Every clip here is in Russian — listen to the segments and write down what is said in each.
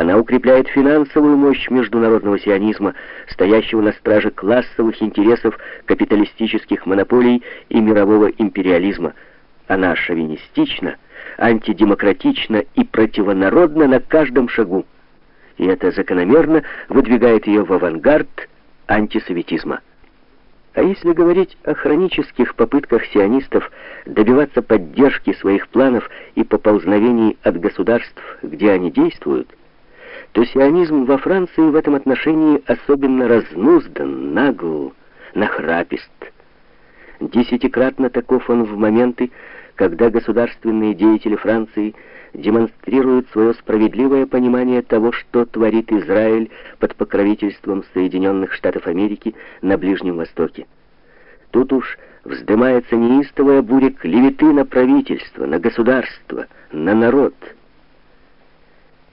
Она укрепляет финансовую мощь международного сионизма, стоящего на страже классовых интересов капиталистических монополий и мирового империализма. Она шовинистична, антидемократична и противонародна на каждом шагу. И это закономерно выдвигает ее в авангард антисоветизма. А если говорить о хронических попытках сионистов добиваться поддержки своих планов и поползновений от государств, где они действуют, то сионизм во Франции в этом отношении особенно разнуздан, нагл, нахрапист. Десятикратно таков он в моменты, когда государственные деятели Франции демонстрируют свое справедливое понимание того, что творит Израиль под покровительством Соединенных Штатов Америки на Ближнем Востоке. Тут уж вздымается неистовая буря клеветы на правительство, на государство, на народ.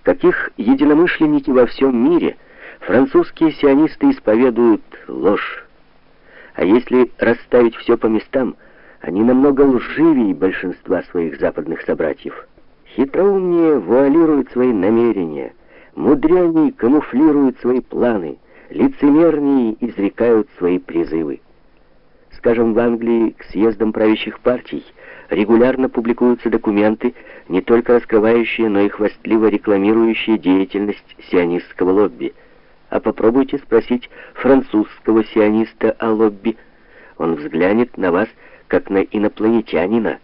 Каких единомышленники во всем мире французские сионисты исповедуют ложь. А если расставить все по местам, они намного лживее большинства своих западных собратьев. Хитроумнее вуалируют свои намерения, мудренее камуфлируют свои планы, лицемернее изрекают свои призывы. Скажем, в Англии к съездам правящих партий регулярно публикуются документы, не только раскрывающие, но и хвастливо рекламирующие деятельность сионистского лобби. А попробуйте спросить французского сиониста о лобби. Он взглянет на вас, как на инопланетянина.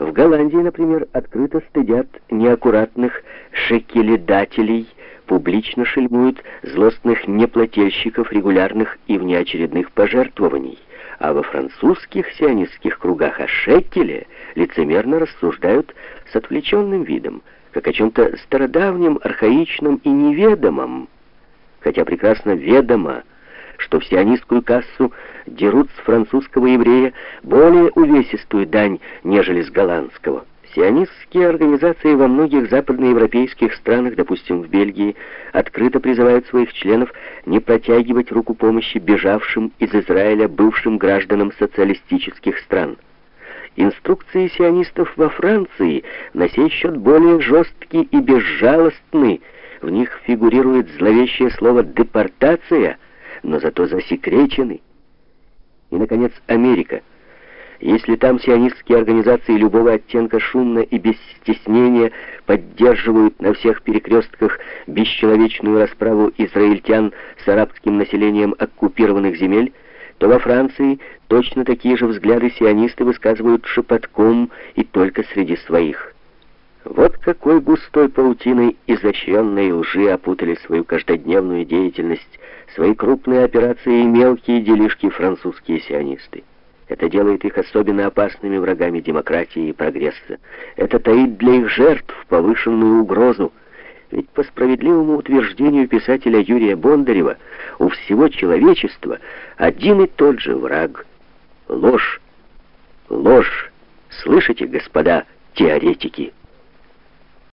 В Голландии, например, открыто стыдят неаккуратных шекеледателей, публично шельмуют злостных неплательщиков регулярных и внеочередных пожертвований, а во французских сионистских кругах о шекеле лицемерно рассуждают с отвлеченным видом, как о чем-то стародавнем, архаичном и неведомом, хотя прекрасно ведомо, что в сионистскую кассу дерут с французского еврея более увесистую дань, нежели с голландского. Сионистские организации во многих западноевропейских странах, допустим, в Бельгии, открыто призывают своих членов не протягивать руку помощи бежавшим из Израиля бывшим гражданам социалистических стран. Инструкции сионистов во Франции на сей счет более жесткие и безжалостны. В них фигурирует зловещее слово «депортация», но зато засекречены. И, наконец, Америка. Если там сионистские организации любого оттенка шумно и без стеснения поддерживают на всех перекрестках бесчеловечную расправу израильтян с арабским населением оккупированных земель, то во Франции точно такие же взгляды сионисты высказывают шепотком и только среди своих. Вот какой густой паутиной изощренной лжи опутали свою каждодневную деятельность, свои крупные операции и мелкие делишки французские сионисты. Это делает их особенно опасными врагами демократии и прогресса. Это таит для их жертв повышенную угрозу. Ведь по справедливому утверждению писателя Юрия Бондарева, у всего человечества один и тот же враг — ложь. Ложь. Слышите, господа теоретики?